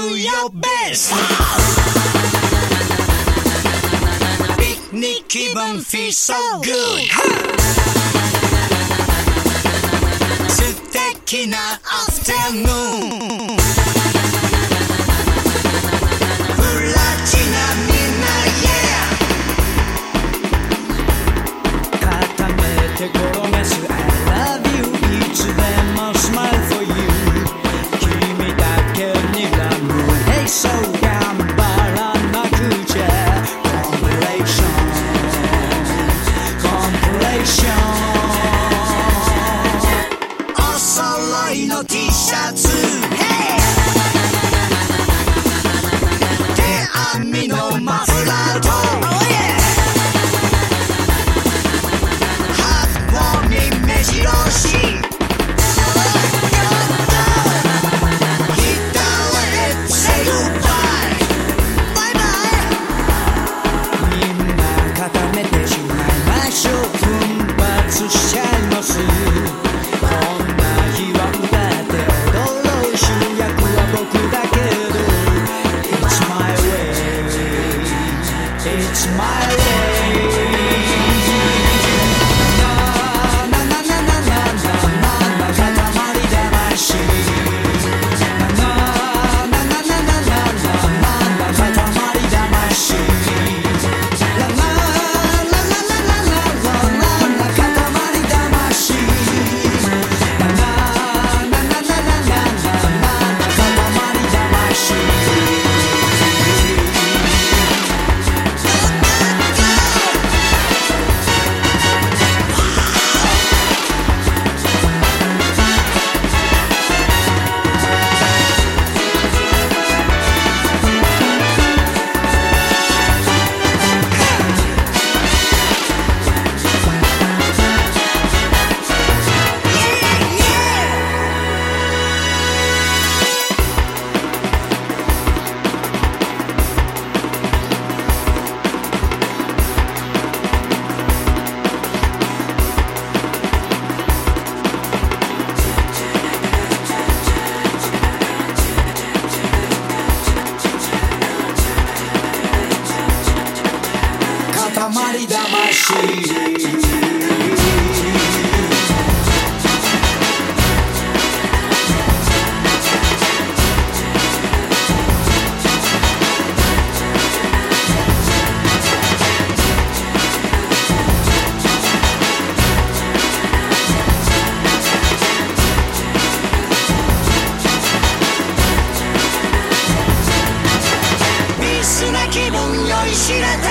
do your best. Picnic keep them feel so good. Sit that kina afternoon. Take It's my way. 知れた